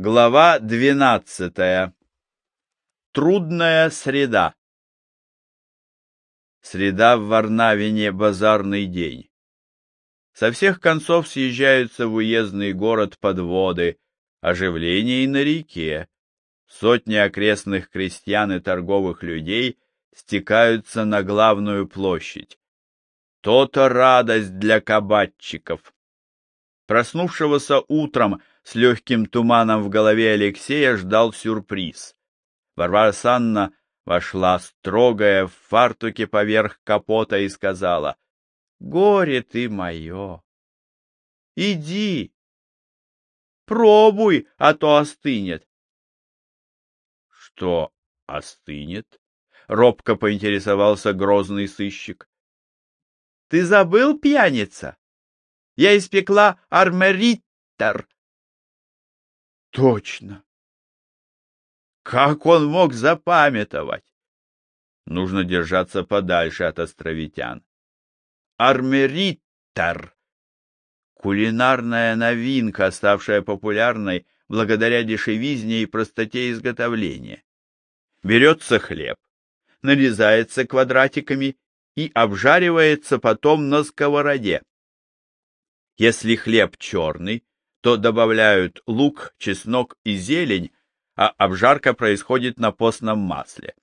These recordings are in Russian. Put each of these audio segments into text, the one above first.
Глава двенадцатая. Трудная среда. Среда в Варнавине — базарный день. Со всех концов съезжаются в уездный город подводы, оживление и на реке. Сотни окрестных крестьян и торговых людей стекаются на главную площадь. То-то радость для кабачиков. Проснувшегося утром с легким туманом в голове Алексея ждал сюрприз. Варвара Санна вошла строгая в фартуке поверх капота и сказала, «Горе ты мое! Иди, пробуй, а то остынет». «Что остынет?» — робко поинтересовался грозный сыщик. «Ты забыл, пьяница? Я испекла армериттер, Точно. Как он мог запамятовать? Нужно держаться подальше от островитян. Армериттер. Кулинарная новинка, ставшая популярной благодаря дешевизне и простоте изготовления. Берется хлеб, нарезается квадратиками и обжаривается потом на сковороде. Если хлеб черный, то добавляют лук, чеснок и зелень, а обжарка происходит на постном масле.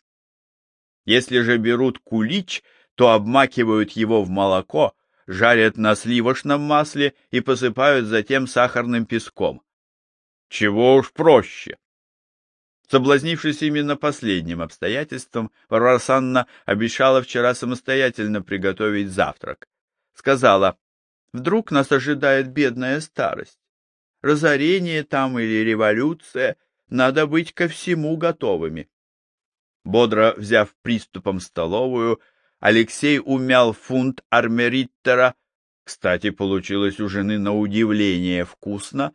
Если же берут кулич, то обмакивают его в молоко, жарят на сливочном масле и посыпают затем сахарным песком. Чего уж проще. Соблазнившись именно последним обстоятельством, Варвара Санна обещала вчера самостоятельно приготовить завтрак. Сказала, вдруг нас ожидает бедная старость разорение там или революция, надо быть ко всему готовыми. Бодро взяв приступом столовую, Алексей умял фунт армериттера, кстати, получилось у жены на удивление вкусно,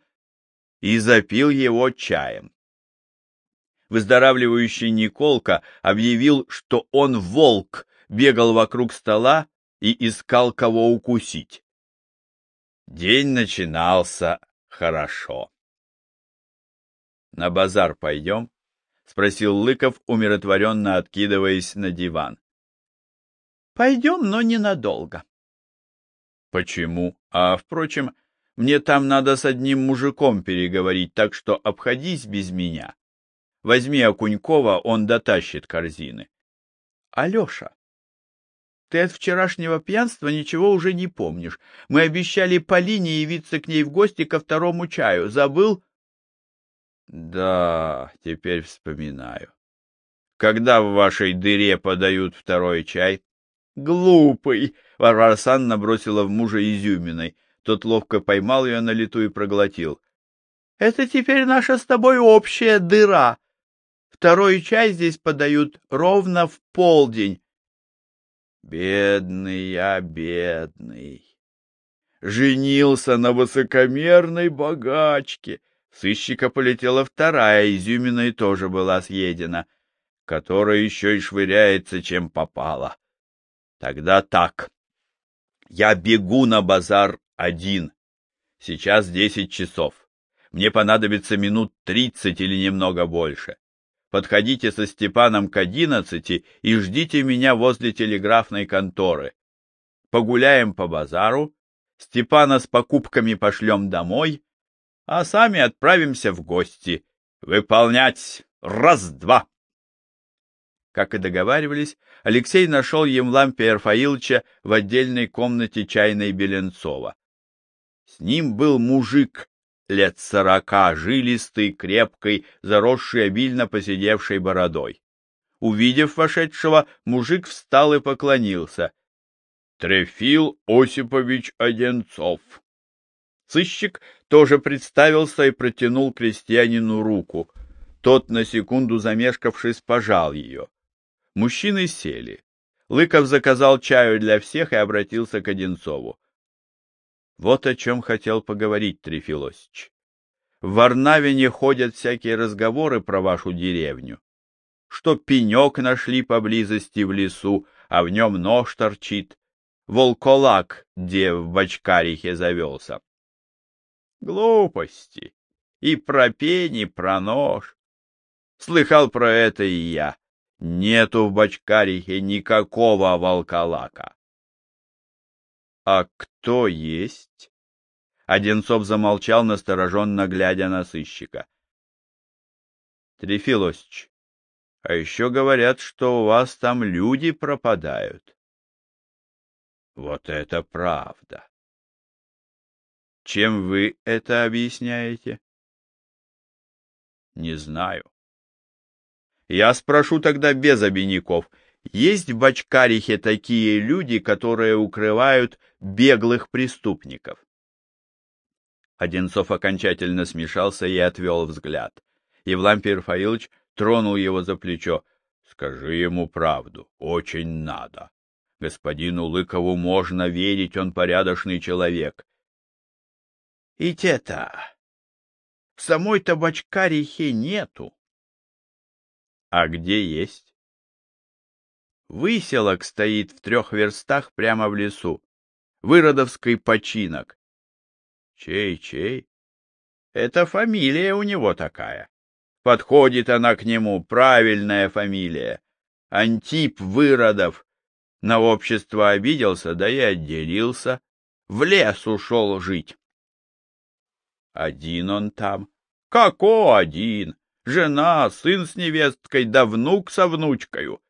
и запил его чаем. Выздоравливающий Николка объявил, что он волк, бегал вокруг стола и искал кого укусить. День начинался Хорошо. На базар пойдем? Спросил Лыков, умиротворенно откидываясь на диван. Пойдем, но ненадолго. Почему? А, впрочем, мне там надо с одним мужиком переговорить, так что обходись без меня. Возьми Окунькова, он дотащит корзины. Алеша, ты от вчерашнего пьянства ничего уже не помнишь. Мы обещали Полине явиться к ней в гости ко второму чаю. Забыл? Да, теперь вспоминаю. Когда в вашей дыре подают второй чай? Глупый! Варвара Санна бросила в мужа изюминой. Тот ловко поймал ее на лету и проглотил. Это теперь наша с тобой общая дыра. Второй чай здесь подают ровно в полдень. Бедный я, бедный. Женился на высокомерной богачке. Сыщика полетела вторая, изюмина и тоже была съедена, которая еще и швыряется, чем попало. Тогда так. Я бегу на базар один. Сейчас десять часов. Мне понадобится минут тридцать или немного больше подходите со Степаном к одиннадцати и ждите меня возле телеграфной конторы. Погуляем по базару, Степана с покупками пошлем домой, а сами отправимся в гости. Выполнять раз-два. Как и договаривались, Алексей нашел Емлампия Рафаиловича в отдельной комнате чайной Беленцова. С ним был мужик лет сорока, жилистый, крепкий, заросший обильно посидевшей бородой. Увидев вошедшего, мужик встал и поклонился. — Трефил Осипович Одинцов. Сыщик тоже представился и протянул крестьянину руку. Тот, на секунду замешкавшись, пожал ее. Мужчины сели. Лыков заказал чаю для всех и обратился к Одинцову. Вот о чем хотел поговорить Трифилосич. В Варнавине ходят всякие разговоры про вашу деревню. Что пенек нашли поблизости в лесу, а в нем нож торчит. Волколак, где в Бочкарихе завелся. Глупости. И про пень, про нож. Слыхал про это и я. Нету в Бочкарихе никакого волколака. — А кто есть? Одинцов замолчал, настороженно глядя на сыщика. — Трефилосич, а еще говорят, что у вас там люди пропадают. — Вот это правда! Чем вы это объясняете? — Не знаю. Я спрошу тогда без обиняков. Есть в Бачкарихе такие люди, которые укрывают беглых преступников? Одинцов окончательно смешался и отвел взгляд. Евлампий Рафаилович тронул его за плечо. — Скажи ему правду, очень надо. Господину Лыкову можно верить, он порядочный человек. — И те-то. Самой табачкарихе нету. А где есть? Выселок стоит в трех верстах прямо в лесу. Выродовский починок. Чей-чей? Это фамилия у него такая. Подходит она к нему, правильная фамилия. Антип Выродов. На общество обиделся, да и отделился. В лес ушел жить. Один он там. Како один? жена, сын с невесткой, да внук со внучкою.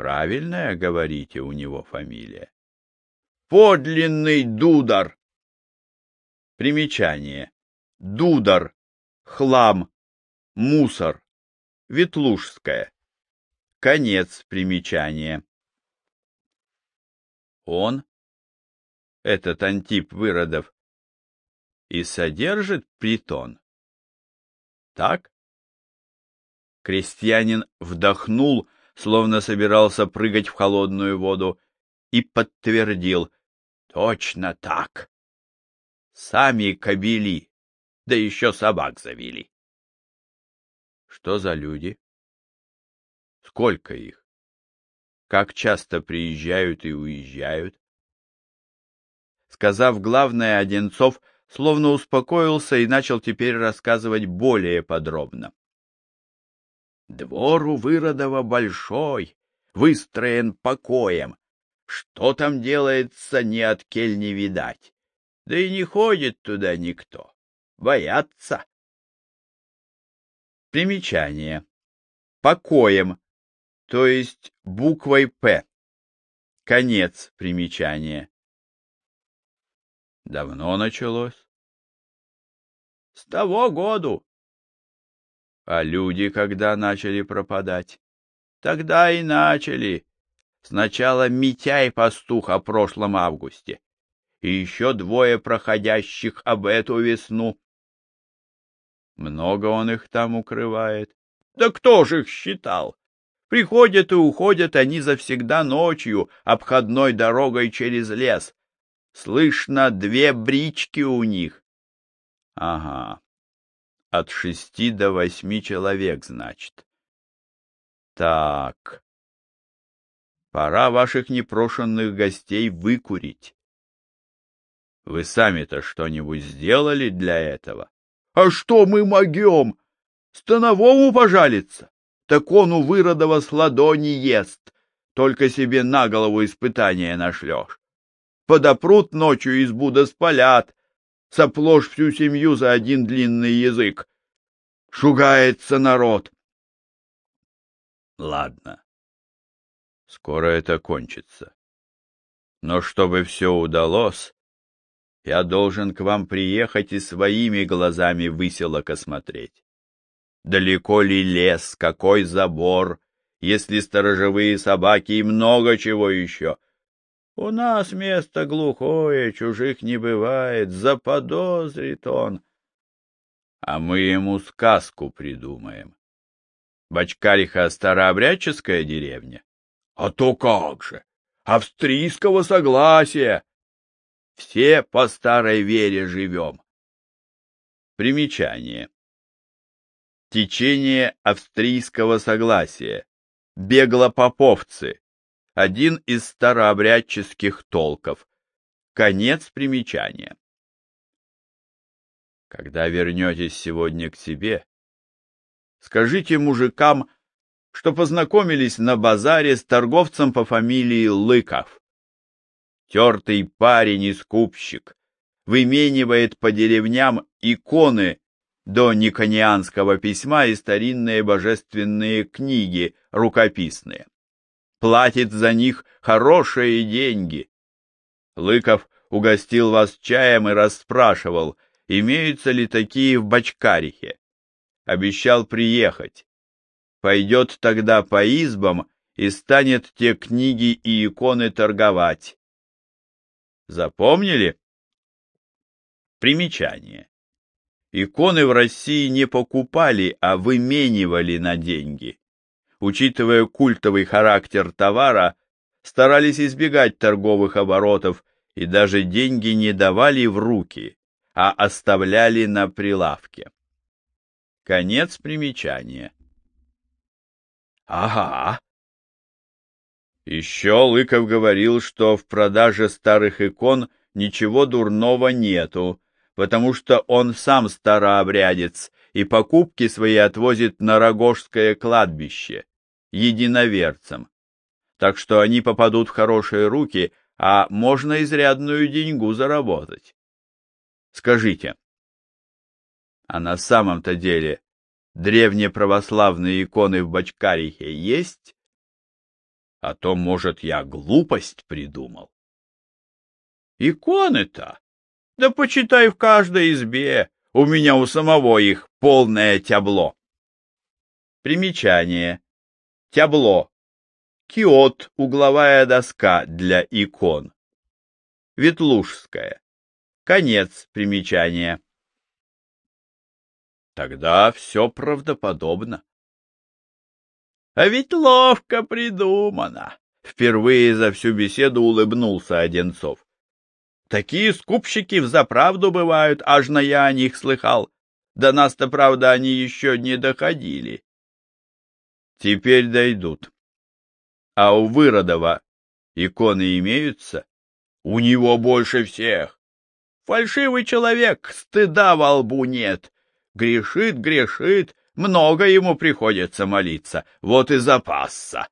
Правильная, говорите, у него фамилия. Подлинный Дудар. Примечание. Дудар. Хлам. Мусор. Ветлужская. Конец примечания. Он, этот Антип Выродов, и содержит притон так? Крестьянин вдохнул, словно собирался прыгать в холодную воду, и подтвердил. Точно так. Сами кобели, да еще собак завели. Что за люди? Сколько их? Как часто приезжают и уезжают? Сказав главное, Одинцов словно успокоился и начал теперь рассказывать более подробно. Двор у Выродова большой, выстроен покоем. Что там делается, ни от кель не видать. Да и не ходит туда никто. Боятся. Примечание. Покоем, то есть буквой «П». Конец примечания. Давно началось? С того году. А люди когда начали пропадать? Тогда и начали. Сначала Митяй пастух о прошлом августе, и еще двое проходящих об эту весну. Много он их там укрывает. Да кто же их считал? Приходят и уходят они завсегда ночью, обходной дорогой через лес, Слышно, две брички у них. Ага. От шести до восьми человек, значит. Так. Пора ваших непрошенных гостей выкурить. Вы сами-то что-нибудь сделали для этого? А что мы могем? Становому пожалиться? Так он у Выродова с ладони ест. Только себе на голову испытание нашлешь подопрут ночью избу да спалят, соплошь всю семью за один длинный язык. Шугается народ. Ладно, скоро это кончится. Но чтобы все удалось, я должен к вам приехать и своими глазами выселок осмотреть. Далеко ли лес, какой забор, если сторожевые собаки и много чего еще — у нас место глухое, чужих не бывает, заподозрит он. А мы ему сказку придумаем. Бачкариха старообрядческая деревня? А то как же! Австрийского согласия! Все по старой вере живем. Примечание. Течение австрийского согласия. Беглопоповцы один из старообрядческих толков. Конец примечания. Когда вернетесь сегодня к себе, скажите мужикам, что познакомились на базаре с торговцем по фамилии Лыков. Тертый парень и скупщик выменивает по деревням иконы до никонианского письма и старинные божественные книги рукописные. Платит за них хорошие деньги. Лыков угостил вас чаем и расспрашивал, имеются ли такие в Бочкарихе. Обещал приехать. Пойдет тогда по избам и станет те книги и иконы торговать. Запомнили? Примечание. Иконы в России не покупали, а выменивали на деньги. Учитывая культовый характер товара, старались избегать торговых оборотов и даже деньги не давали в руки, а оставляли на прилавке. Конец примечания. Ага. Еще Лыков говорил, что в продаже старых икон ничего дурного нету, потому что он сам старообрядец и покупки свои отвозит на Рогожское кладбище, единоверцам. Так что они попадут в хорошие руки, а можно изрядную деньгу заработать. Скажите, а на самом-то деле древние православные иконы в Бочкарихе есть? А то, может, я глупость придумал. Иконы-то? Да почитай в каждой избе. У меня у самого их полное тябло. Примечание. Тябло. Киот, угловая доска для икон. Ветлужская. Конец примечания. Тогда все правдоподобно. А ведь ловко придумано. Впервые за всю беседу улыбнулся Одинцов. Такие скупщики взаправду бывают, аж на я о них слыхал. До нас-то, правда, они еще не доходили. Теперь дойдут. А у Выродова иконы имеются? У него больше всех. Фальшивый человек, стыда во лбу нет. Грешит, грешит, много ему приходится молиться, вот и запасся.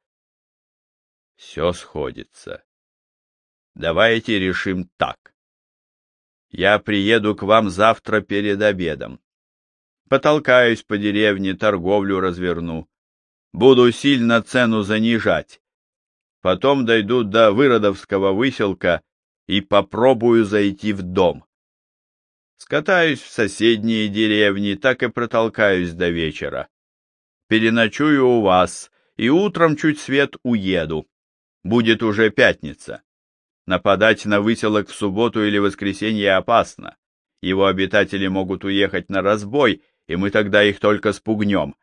Все сходится. Давайте решим так. Я приеду к вам завтра перед обедом. Потолкаюсь по деревне, торговлю разверну. Буду сильно цену занижать. Потом дойду до Выродовского выселка и попробую зайти в дом. Скатаюсь в соседние деревни, так и протолкаюсь до вечера. Переночую у вас, и утром чуть свет уеду. Будет уже пятница. Нападать на выселок в субботу или воскресенье опасно. Его обитатели могут уехать на разбой, и мы тогда их только спугнем.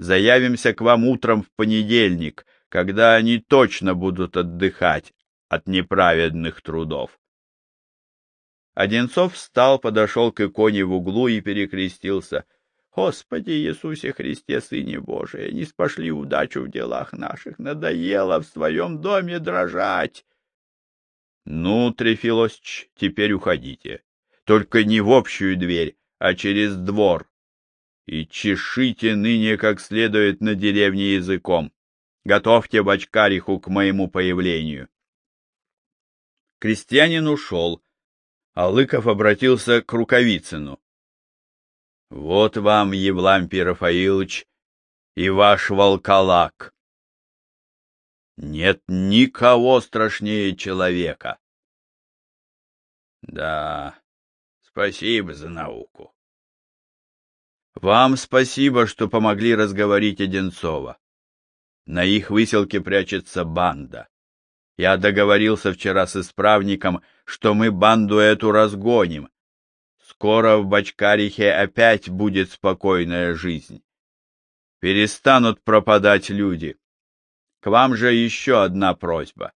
Заявимся к вам утром в понедельник, когда они точно будут отдыхать от неправедных трудов. Одинцов встал, подошел к иконе в углу и перекрестился. «Господи Иисусе Христе, Сыне Божий, не спошли удачу в делах наших, надоело в своем доме дрожать!» «Ну, Трефилосч, теперь уходите. Только не в общую дверь, а через двор. И чешите ныне как следует на деревне языком. Готовьте бочкариху к моему появлению». Крестьянин ушел, а Лыков обратился к Рукавицыну. — Вот вам, Евлампий Рафаилович, и ваш волколак. Нет никого страшнее человека. — Да, спасибо за науку. — Вам спасибо, что помогли разговорить Одинцова. На их выселке прячется банда. Я договорился вчера с исправником, что мы банду эту разгоним. Скоро в Бочкарихе опять будет спокойная жизнь. Перестанут пропадать люди. К вам же еще одна просьба.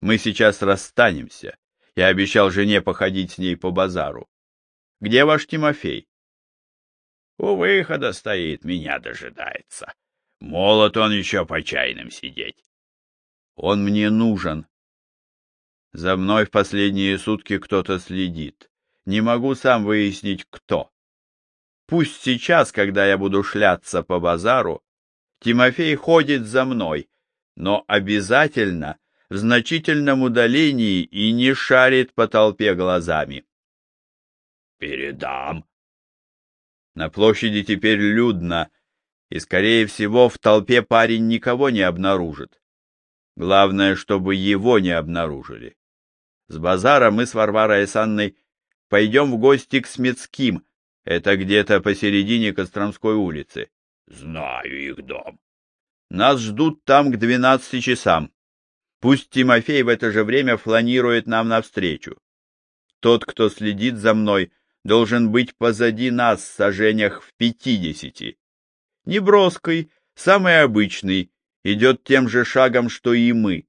Мы сейчас расстанемся. Я обещал жене походить с ней по базару. Где ваш Тимофей? У выхода стоит, меня дожидается. Молот он еще по чайным сидеть. Он мне нужен. За мной в последние сутки кто-то следит. не могу сам выяснить, кто. Пусть сейчас, когда я буду шляться по базару, Тимофей ходит за мной, но обязательно в значительном удалении и не шарит по толпе глазами. Передам. На площади теперь людно, и, скорее всего, в толпе парень никого не обнаружит. Главное, чтобы его не обнаружили. С базара мы с Варварой и Санной пойдем в гости к Смецким, это где-то посередине Костромской улицы. Знаю их дом. Нас ждут там к двенадцати часам. Пусть Тимофей в это же время фланирует нам навстречу. Тот, кто следит за мной, должен быть позади нас в сажениях в пятидесяти. Неброский, самый обычный, идет тем же шагом, что и мы.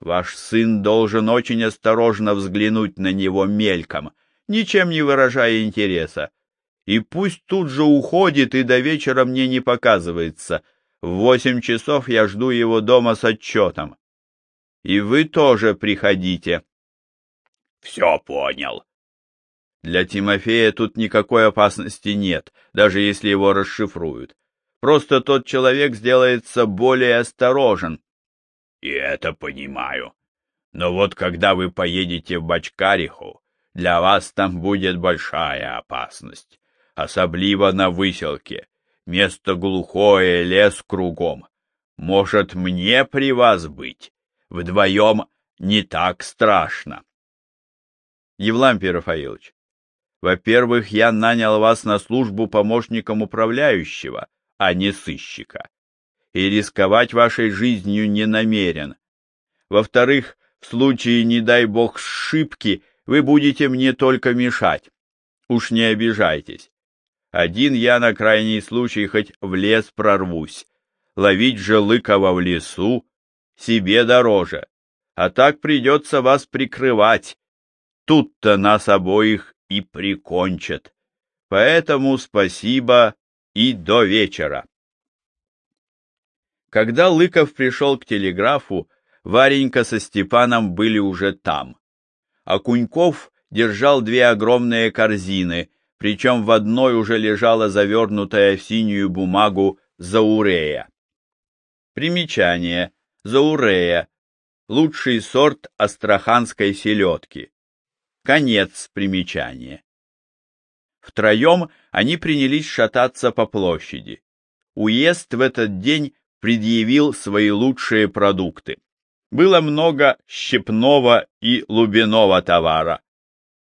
Ваш сын должен очень осторожно взглянуть на него мельком, ничем не выражая интереса. И пусть тут же уходит и до вечера мне не показывается. В восемь часов я жду его дома с отчетом. И вы тоже приходите. Все понял. Для Тимофея тут никакой опасности нет, даже если его расшифруют. Просто тот человек сделается более осторожен. И это понимаю. Но вот когда вы поедете в Бачкариху, для вас там будет большая опасность. Особливо на выселке. Место глухое, лес кругом. Может, мне при вас быть? Вдвоем не так страшно. Евлампий Рафаилович, во-первых, я нанял вас на службу помощником управляющего, а не сыщика, и рисковать вашей жизнью не намерен. Во-вторых, в случае, не дай бог, ошибки, вы будете мне только мешать. Уж не обижайтесь. Один я на крайний случай хоть в лес прорвусь. Ловить же Лыкова в лесу себе дороже. А так придется вас прикрывать. Тут-то нас обоих и прикончат. Поэтому спасибо и до вечера. Когда Лыков пришел к телеграфу, Варенька со Степаном были уже там. А Куньков держал две огромные корзины, причем в одной уже лежала завернутая в синюю бумагу заурея. Примечание. Заурея. Лучший сорт астраханской селедки. Конец примечания. Втроем они принялись шататься по площади. Уезд в этот день предъявил свои лучшие продукты. Было много щепного и лубиного товара.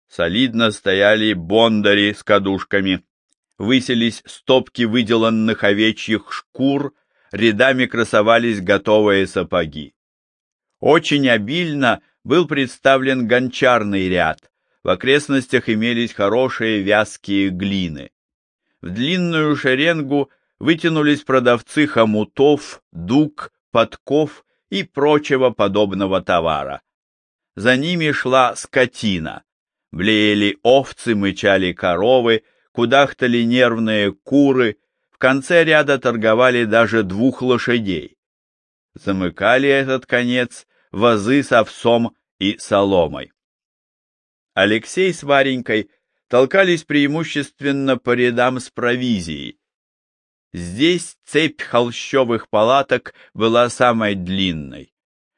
Солидно стояли бондари с кадушками. Выселись стопки выделанных овечьих шкур, рядами красовались готовые сапоги. Очень обильно был представлен гончарный ряд, в окрестностях имелись хорошие вязкие глины. В длинную шеренгу вытянулись продавцы хомутов, дуг, подков и прочего подобного товара. За ними шла скотина. Блеяли овцы, мычали коровы, кудахтали нервные куры, в конце ряда торговали даже двух лошадей. Замыкали этот конец вазы с овсом и соломой. Алексей с Варенькой толкались преимущественно по рядам с провизией. Здесь цепь холщовых палаток была самой длинной.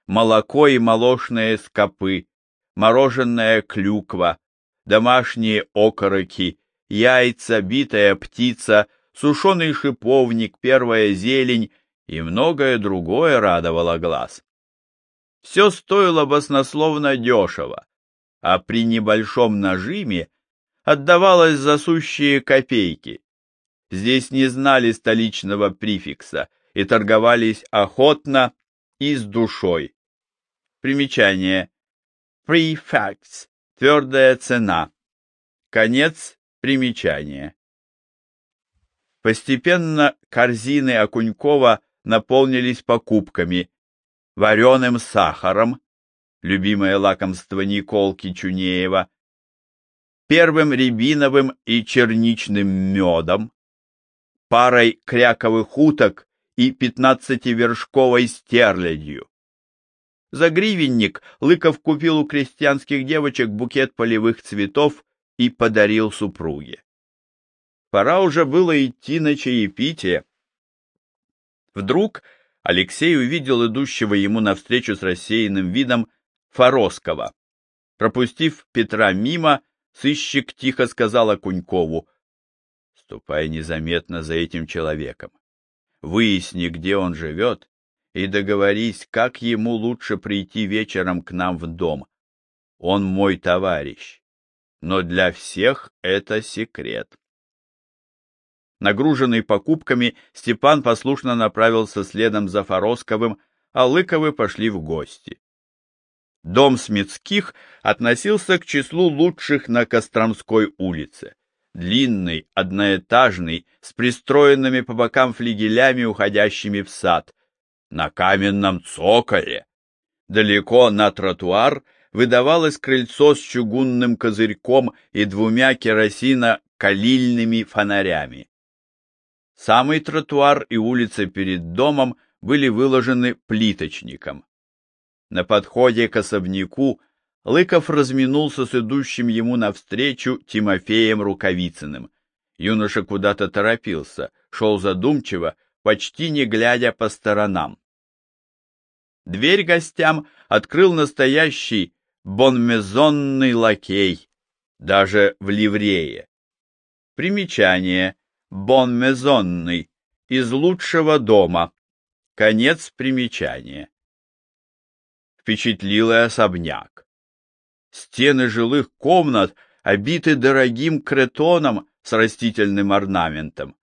Молоко и молочные скопы, мороженая клюква, домашние окороки, яйца, битая птица, сушеный шиповник, первая зелень и многое другое радовало глаз. Все стоило баснословно дешево, а при небольшом нажиме отдавалось за сущие копейки. Здесь не знали столичного префикса и торговались охотно и с душой. Примечание. Prefix — твердая цена. Конец примечания. Постепенно корзины Окунькова наполнились покупками, вареным сахаром, любимое лакомство Николки Чунеева, первым рябиновым и черничным медом, парой кряковых уток и пятнадцативершковой стерлядью. За гривенник Лыков купил у крестьянских девочек букет полевых цветов и подарил супруге. Пора уже было идти на чаепитие. Вдруг Алексей увидел идущего ему навстречу с рассеянным видом Форосского. Пропустив Петра мимо, сыщик тихо сказал Окунькову, «Ступай незаметно за этим человеком. Выясни, где он живет, и договорись, как ему лучше прийти вечером к нам в дом. Он мой товарищ, но для всех это секрет». Нагруженный покупками, Степан послушно направился следом за Форосковым, а Лыковы пошли в гости. Дом Смитских относился к числу лучших на Костромской улице. Длинный, одноэтажный, с пристроенными по бокам флигелями, уходящими в сад. На каменном цоколе. Далеко на тротуар выдавалось крыльцо с чугунным козырьком и двумя керосино-калильными фонарями. Самый тротуар и улица перед домом были выложены плиточником. На подходе к особняку Лыков разминулся с идущим ему навстречу Тимофеем Рукавицыным. Юноша куда-то торопился, шел задумчиво, почти не глядя по сторонам. Дверь гостям открыл настоящий бонмезонный лакей, даже в ливрее. Примечание. Бонмезонный. Из лучшего дома. Конец примечания впечатлил особняк. Стены жилых комнат обиты дорогим кретоном с растительным орнаментом.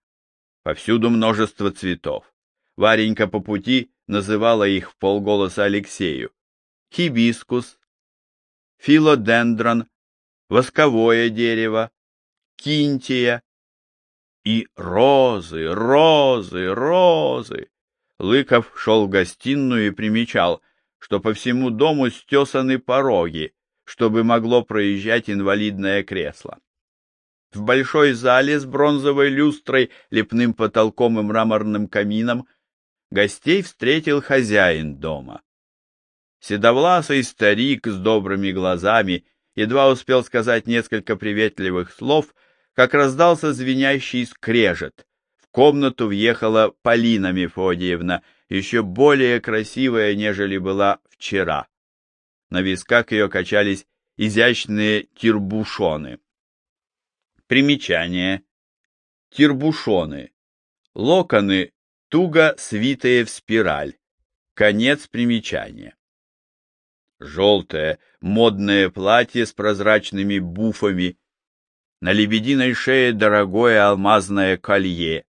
Повсюду множество цветов. Варенька по пути называла их в полголоса Алексею. Хибискус, филодендрон, восковое дерево, кинтия и розы, розы, розы. Лыков шел в гостиную и примечал, что по всему дому стесаны пороги, чтобы могло проезжать инвалидное кресло. В большой зале с бронзовой люстрой, лепным потолком и мраморным камином гостей встретил хозяин дома. Седовласый старик с добрыми глазами едва успел сказать несколько приветливых слов, как раздался звенящий скрежет. В комнату въехала Полина Мефодиевна еще более красивая, нежели была вчера. На висках ее качались изящные тирбушоны. Примечание. Тирбушоны. Локоны, туго свитые в спираль. Конец примечания. Желтое, модное платье с прозрачными буфами. На лебединой шее дорогое алмазное колье.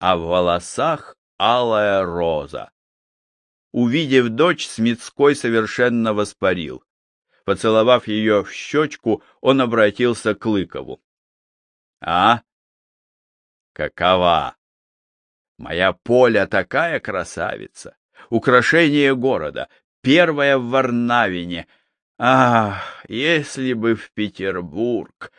А в волосах алая роза. Увидев дочь, Смитской совершенно воспарил. Поцеловав ее в щечку, он обратился к Лыкову. — А? Какова? Моя Поля такая красавица, украшение города, первая в Варнавине. Ах, если бы в Петербург!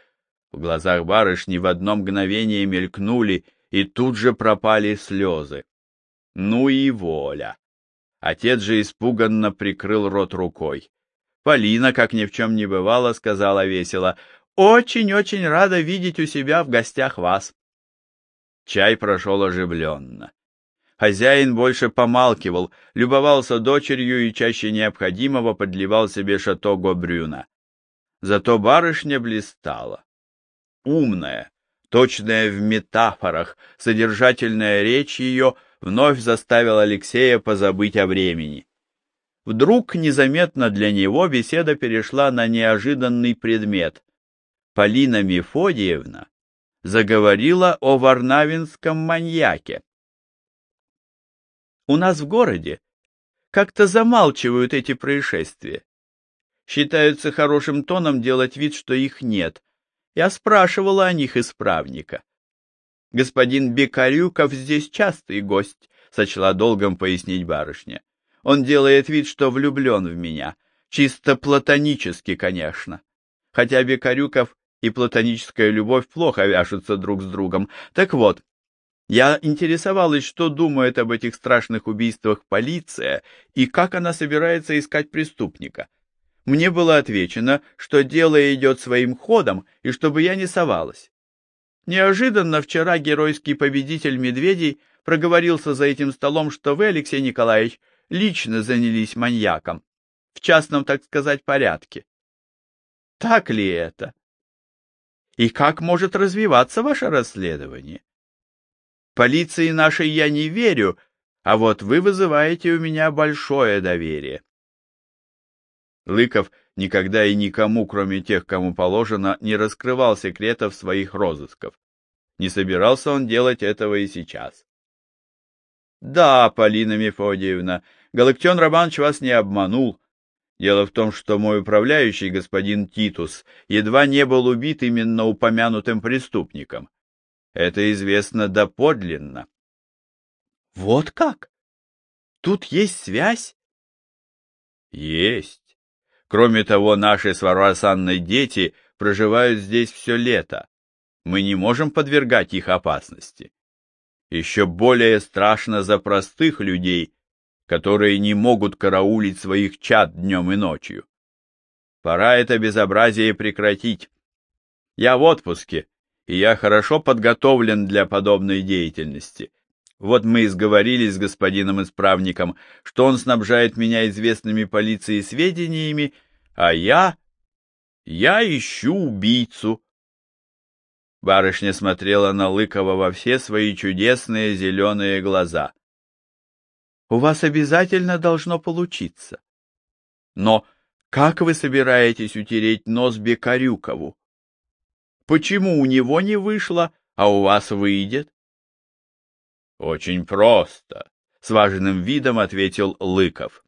В глазах барышни в одно мгновение мелькнули, и тут же пропали слезы. Ну и воля. Отец же испуганно прикрыл рот рукой. Полина, как ни в чем не бывало, сказала весело, «Очень-очень рада видеть у себя в гостях вас». Чай прошел оживленно. Хозяин больше помалкивал, любовался дочерью и чаще необходимого подливал себе шато Гобрюна. Зато барышня блистала. Умная, точная в метафорах, содержательная речь ее — вновь заставил Алексея позабыть о времени. Вдруг, незаметно для него, беседа перешла на неожиданный предмет. Полина Мефодиевна заговорила о варнавинском маньяке. У нас в городе как-то замалчивают эти происшествия. Считаются хорошим тоном делать вид, что их нет. Я спрашивала о них исправника. Господин Бекарюков здесь частый гость, сочла долгом пояснить барышня. Он делает вид, что влюблен в меня. Чисто платонически, конечно. Хотя Бекарюков и платоническая любовь плохо вяжутся друг с другом. Так вот, я интересовалась, что думает об этих страшных убийствах полиция и как она собирается искать преступника. Мне было отвечено, что дело идет своим ходом и чтобы я не совалась. Неожиданно вчера геройский победитель медведей проговорился за этим столом, что вы, Алексей Николаевич, лично занялись маньяком, в частном, так сказать, порядке. Так ли это? И как может развиваться ваше расследование? Полиции нашей я не верю, а вот вы вызываете у меня большое доверие. Лыков никогда и никому, кроме тех, кому положено, не раскрывал секретов своих розысков. Не собирался он делать этого и сейчас. Да, Полина Мефодиевна, Галактион Романович вас не обманул. Дело в том, что мой управляющий, господин Титус, едва не был убит именно упомянутым преступником. Это известно доподлинно. Вот как? Тут есть связь? Есть. Кроме того, наши с дети проживают здесь все лето. Мы не можем подвергать их опасности. Еще более страшно за простых людей, которые не могут караулить своих чад днем и ночью. Пора это безобразие прекратить. Я в отпуске, и я хорошо подготовлен для подобной деятельности. Вот мы и сговорились с господином исправником, что он снабжает меня известными полиции сведениями, а я... я ищу убийцу. Барышня смотрела на Лыкова во все свои чудесные зеленые глаза. — У вас обязательно должно получиться. Но как вы собираетесь утереть нос Бекарюкову? Почему у него не вышло, а у вас выйдет? Очень просто, с важным видом ответил Лыков.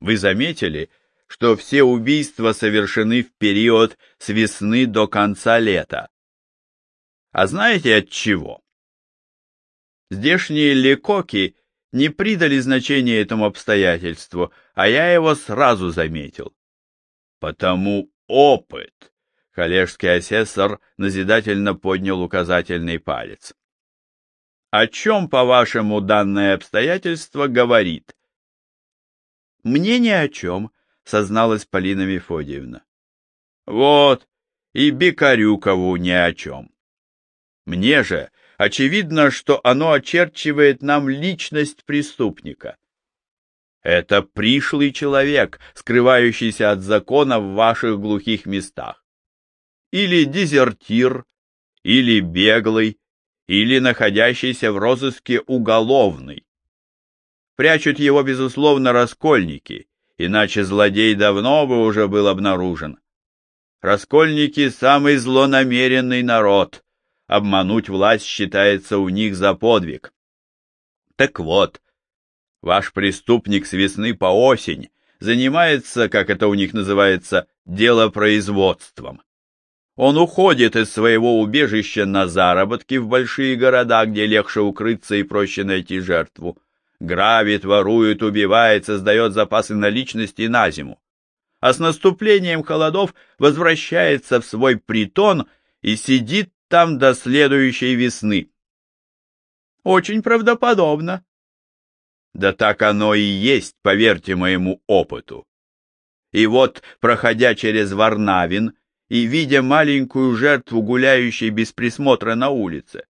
Вы заметили, что все убийства совершены в период с весны до конца лета? А знаете от чего? Здешние лекоки не придали значения этому обстоятельству, а я его сразу заметил. Потому опыт. Коллежский асессор назидательно поднял указательный палец. О чем, по-вашему, данное обстоятельство говорит? Мне ни о чем, созналась Полина Мефодиевна. Вот, и Бекарюкову ни о чем. Мне же очевидно, что оно очерчивает нам личность преступника. Это пришлый человек, скрывающийся от закона в ваших глухих местах. Или дезертир, или беглый, или находящийся в розыске уголовный. Прячут его, безусловно, раскольники, иначе злодей давно бы уже был обнаружен. Раскольники — самый злонамеренный народ, обмануть власть считается у них за подвиг. Так вот, ваш преступник с весны по осень занимается, как это у них называется, делопроизводством. Он уходит из своего убежища на заработки в большие города, где легче укрыться и проще найти жертву. Грабит, ворует, убивает, создает запасы наличности на зиму. А с наступлением холодов возвращается в свой притон и сидит там до следующей весны. Очень правдоподобно. Да так оно и есть, поверьте моему опыту. И вот, проходя через Варнавин, и видя маленькую жертву, гуляющей без присмотра на улице.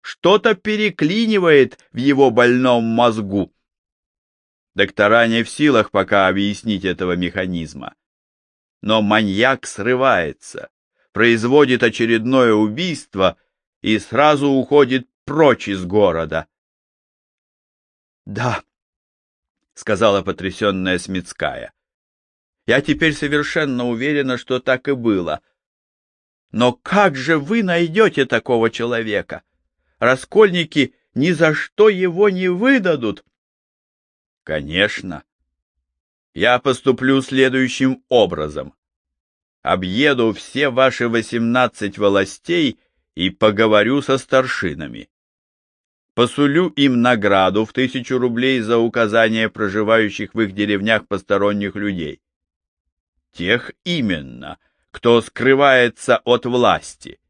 Что-то переклинивает в его больном мозгу. Доктора не в силах пока объяснить этого механизма. Но маньяк срывается, производит очередное убийство и сразу уходит прочь из города. «Да», — сказала потрясенная Смитская. Я теперь совершенно уверена, что так и было. Но как же вы найдете такого человека? Раскольники ни за что его не выдадут. Конечно. Я поступлю следующим образом. Объеду все ваши восемнадцать властей и поговорю со старшинами. Посулю им награду в тысячу рублей за указание проживающих в их деревнях посторонних людей тех именно, кто скрывается от власти.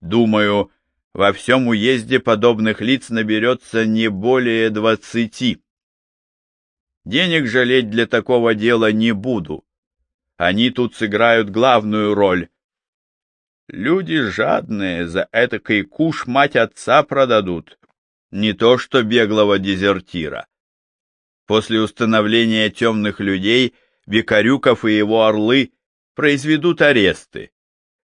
Думаю, во всем уезде подобных лиц наберется не более двадцати. Денег жалеть для такого дела не буду. Они тут сыграют главную роль. Люди жадные, за этакой куш мать отца продадут. Не то что беглого дезертира. После установления темных людей Викарюков и его орлы произведут аресты.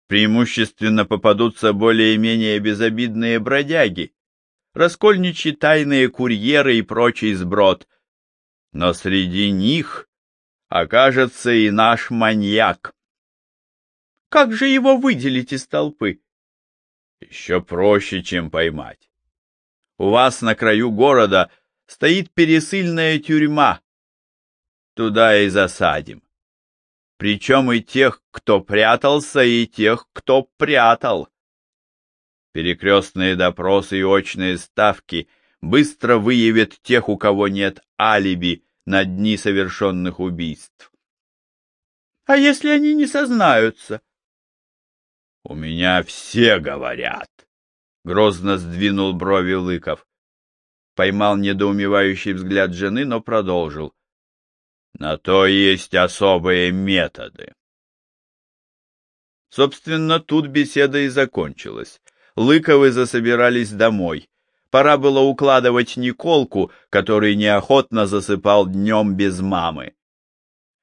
Преимущественно попадутся более-менее безобидные бродяги, раскольничьи тайные курьеры и прочий сброд. Но среди них окажется и наш маньяк. Как же его выделить из толпы? Еще проще, чем поймать. У вас на краю города стоит пересыльная тюрьма. Туда и засадим. Причем и тех, кто прятался, и тех, кто прятал. Перекрестные допросы и очные ставки быстро выявят тех, у кого нет алиби на дни совершенных убийств. А если они не сознаются? У меня все говорят. Грозно сдвинул брови Лыков. Поймал недоумевающий взгляд жены, но продолжил. На то есть особые методы. Собственно, тут беседа и закончилась. Лыковы засобирались домой. Пора было укладывать Николку, который неохотно засыпал днем без мамы.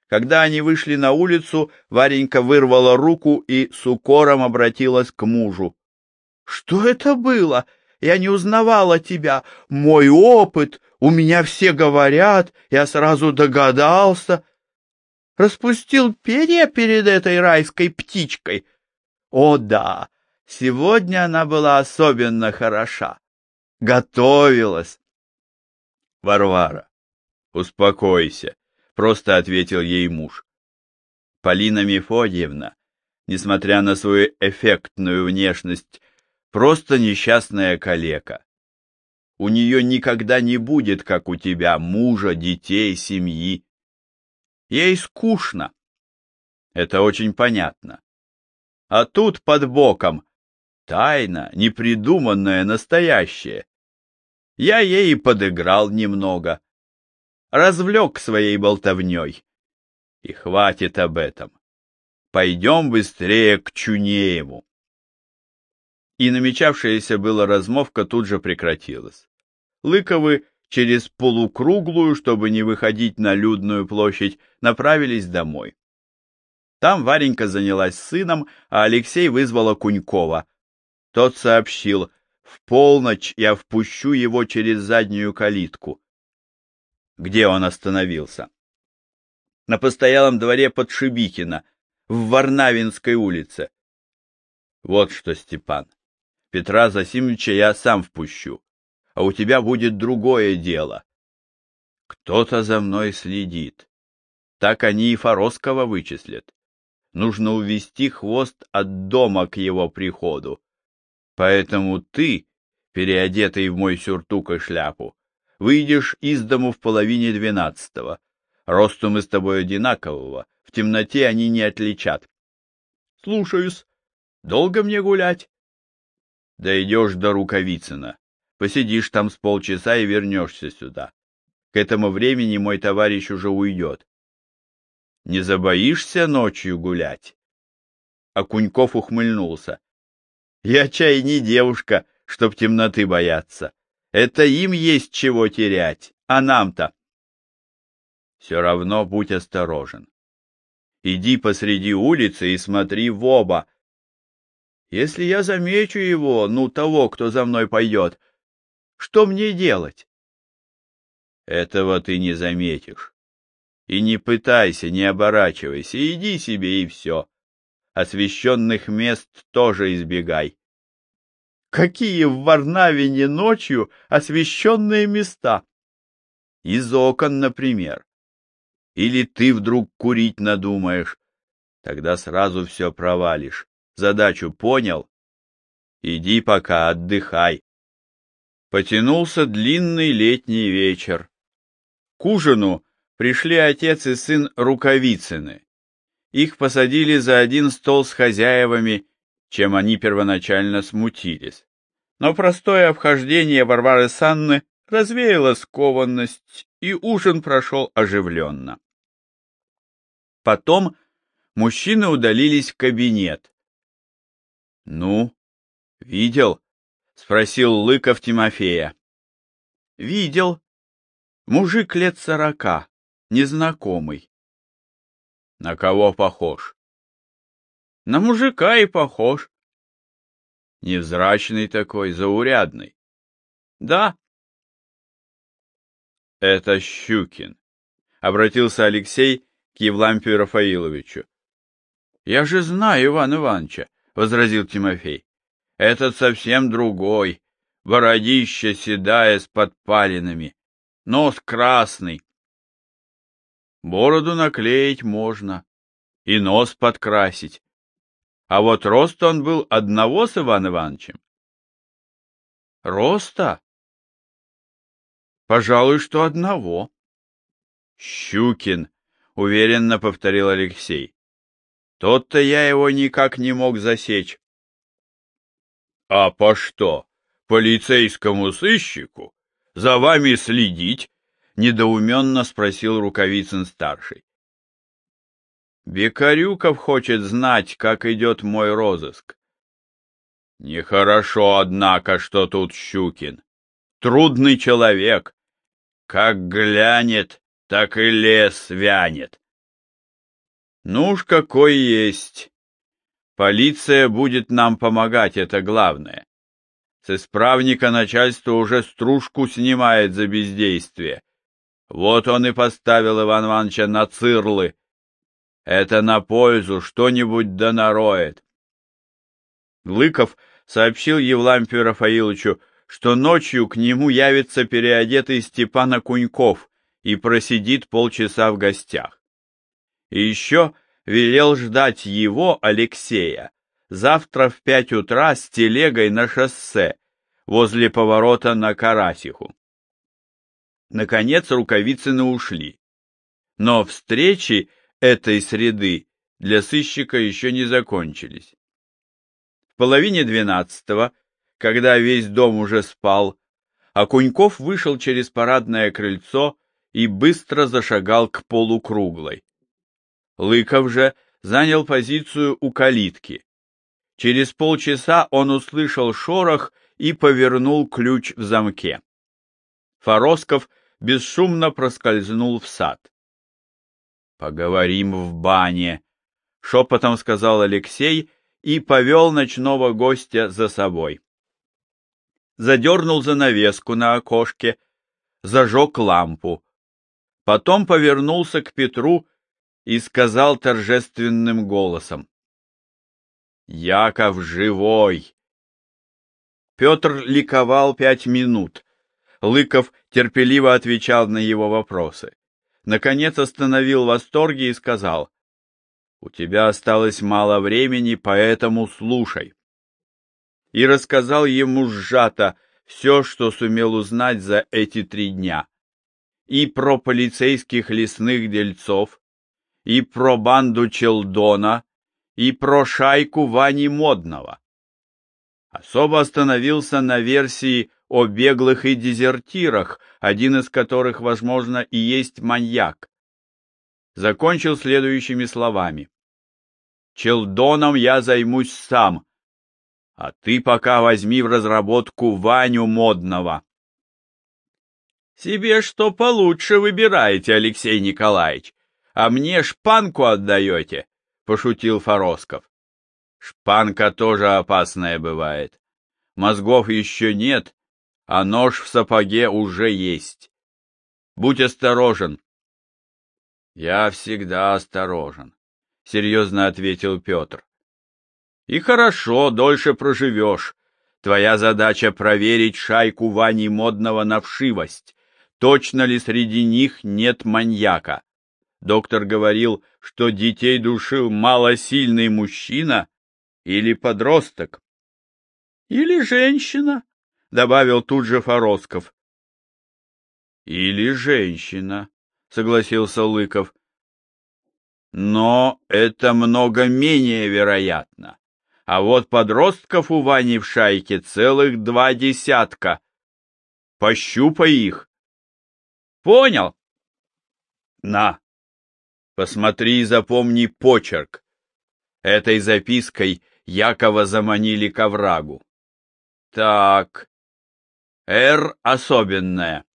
Когда они вышли на улицу, Варенька вырвала руку и с укором обратилась к мужу. — Что это было? Я не узнавала тебя. Мой опыт, у меня все говорят, я сразу догадался. Распустил перья перед этой райской птичкой. О да, Сегодня она была особенно хороша. Готовилась. Варвара, успокойся, просто ответил ей муж. Полина Мефодьевна, несмотря на свою эффектную внешность, просто несчастная калека. У нее никогда не будет, как у тебя, мужа, детей, семьи. Ей скучно. Это очень понятно. А тут под боком Тайна, непридуманная, настоящая. Я ей подыграл немного, развлек своей болтовней. И хватит об этом. Пойдем быстрее к Чунееву. И намечавшаяся была размовка тут же прекратилась. Лыковы через полукруглую, чтобы не выходить на людную площадь, направились домой. Там Варенька занялась сыном, а Алексей вызвала Кунькова — тот сообщил, в полночь я впущу его через заднюю калитку. Где он остановился? На постоялом дворе под Шибихино, в Варнавинской улице. Вот что, Степан, Петра Засимовича я сам впущу, а у тебя будет другое дело. Кто-то за мной следит. Так они и Форосского вычислят. Нужно увести хвост от дома к его приходу. Поэтому ты, переодетый в мой сюртук и шляпу, выйдешь из дому в половине двенадцатого. Росту мы с тобой одинакового, в темноте они не отличат. — Слушаюсь. Долго мне гулять? — Дойдешь до Рукавицына. Посидишь там с полчаса и вернешься сюда. К этому времени мой товарищ уже уйдет. — Не забоишься ночью гулять? Окуньков ухмыльнулся. Я чай не девушка, чтоб темноты бояться. Это им есть чего терять, а нам-то. Все равно будь осторожен. Иди посреди улицы и смотри в оба. Если я замечу его, ну, того, кто за мной пойдет, что мне делать? Этого ты не заметишь. И не пытайся, не оборачивайся, иди себе и все. Освещенных мест тоже избегай. Какие в Варнавине ночью освещенные места? Из окон, например. Или ты вдруг курить надумаешь. Тогда сразу все провалишь. Задачу понял? Иди пока, отдыхай. Потянулся длинный летний вечер. К ужину пришли отец и сын Рукавицыны. Их посадили за один стол с хозяевами, чем они первоначально смутились но простое обхождение Варвары Санны развеяло скованность, и ужин прошел оживленно. Потом Мужчины удалились в кабинет. — Ну, видел? — спросил Лыков Тимофея. — Видел. Мужик лет сорока, незнакомый. — На кого похож? — На мужика и похож. — Невзрачный такой, заурядный. — Да. — Это Щукин, — обратился Алексей к Евлампию Рафаиловичу. Я же знаю Иван Ивановича, — возразил Тимофей. — Этот совсем другой, бородища седая с подпалинами, нос красный. Бороду наклеить можно, и нос подкрасить. А вот рост он был одного с Иван Ивановичем. Роста? Пожалуй, что одного. Щукин, уверенно повторил Алексей. Тот-то я его никак не мог засечь. — А по что? Полицейскому сыщику? За вами следить? — недоуменно спросил Рукавицын-старший. Бекарюков хочет знать, как идет мой розыск. Нехорошо, однако, что тут Щукин. Трудный человек. Как глянет, так и лес вянет. Ну уж какой есть. Полиция будет нам помогать, это главное. С исправника начальство уже стружку снимает за бездействие. Вот он и поставил Иван Ивановича на цирлы. Это на пользу, что-нибудь да нароет. Лыков сообщил Евлампию Рафаиловичу, что ночью к нему явится переодетый Степана Куньков и просидит полчаса в гостях и еще велел ждать его, Алексея, завтра в пять утра с телегой на шоссе, возле поворота на Карасиху. Наконец Рукавицыны ушли. Но встречи этой среды для сыщика еще не закончились. В половине двенадцатого, когда весь дом уже спал, Окуньков вышел через парадное крыльцо и быстро зашагал к полукруглой. Лыков же занял позицию у калитки. Через полчаса он услышал шорох и повернул ключ в замке. Форосков бесшумно проскользнул в сад. «Поговорим в бане», — шепотом сказал Алексей и повел ночного гостя за собой. Задернул занавеску на окошке, зажег лампу. Потом повернулся к Петру и сказал торжественным голосом. «Яков живой!» Петр ликовал пять минут. Лыков терпеливо отвечал на его вопросы. Наконец остановил восторги и сказал, «У тебя осталось мало времени, поэтому слушай». И рассказал ему сжато все, что сумел узнать за эти три дня. И про полицейских лесных дельцов, и про банду Челдона, и про шайку Вани Модного. Особо остановился на версии о беглых и дезертирах, один из которых, возможно, и есть маньяк. Закончил следующими словами. «Челдоном я займусь сам, а ты пока возьми в разработку Ваню Модного». «Себе что получше выбираете, Алексей Николаевич», а мне шпанку отдаете, — пошутил Форосков. Шпанка тоже опасная бывает. Мозгов еще нет, а нож в сапоге уже есть. Будь осторожен. Я всегда осторожен, — серьезно ответил Петр. И хорошо, дольше проживешь. Твоя задача проверить шайку Вани Модного на вшивость. Точно ли среди них нет маньяка? Доктор говорил, что детей душил малосильный мужчина или подросток. — Или женщина, — добавил тут же Форосков. — Или женщина, — согласился Лыков. — Но это много менее вероятно. А вот подростков у Вани в шайке целых два десятка. Пощупай их. — Понял. — На, Посмотри и запомни почерк. Этой запиской Якова заманили к оврагу. Так, «Р» особенная.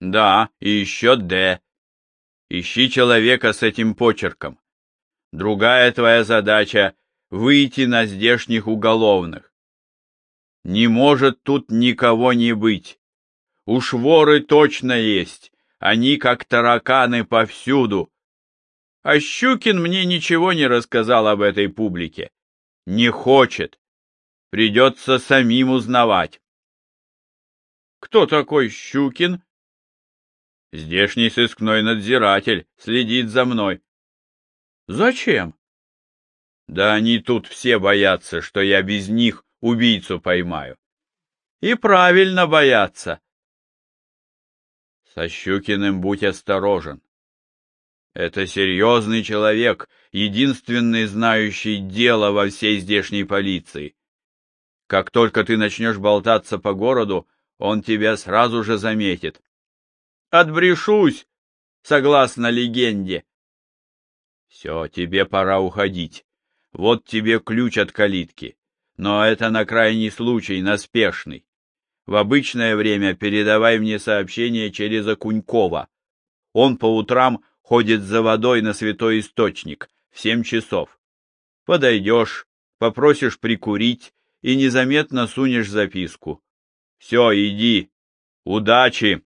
Да, и еще «Д». Ищи человека с этим почерком. Другая твоя задача — выйти на здешних уголовных. Не может тут никого не быть. Уж воры точно есть, они как тараканы повсюду. А Щукин мне ничего не рассказал об этой публике. Не хочет. Придется самим узнавать. Кто такой Щукин? Здешний сыскной надзиратель следит за мной. Зачем? Да они тут все боятся, что я без них убийцу поймаю. И правильно боятся. Со Щукиным будь осторожен. Это серьезный человек, единственный знающий дело во всей здешней полиции. Как только ты начнешь болтаться по городу, он тебя сразу же заметит. Отбрешусь, согласно легенде. Все, тебе пора уходить. Вот тебе ключ от калитки. Но это на крайний случай, на спешный. В обычное время передавай мне сообщение через Окунькова. Он по утрам ходит за водой на святой источник в семь часов. Подойдешь, попросишь прикурить и незаметно сунешь записку. Все, иди. Удачи!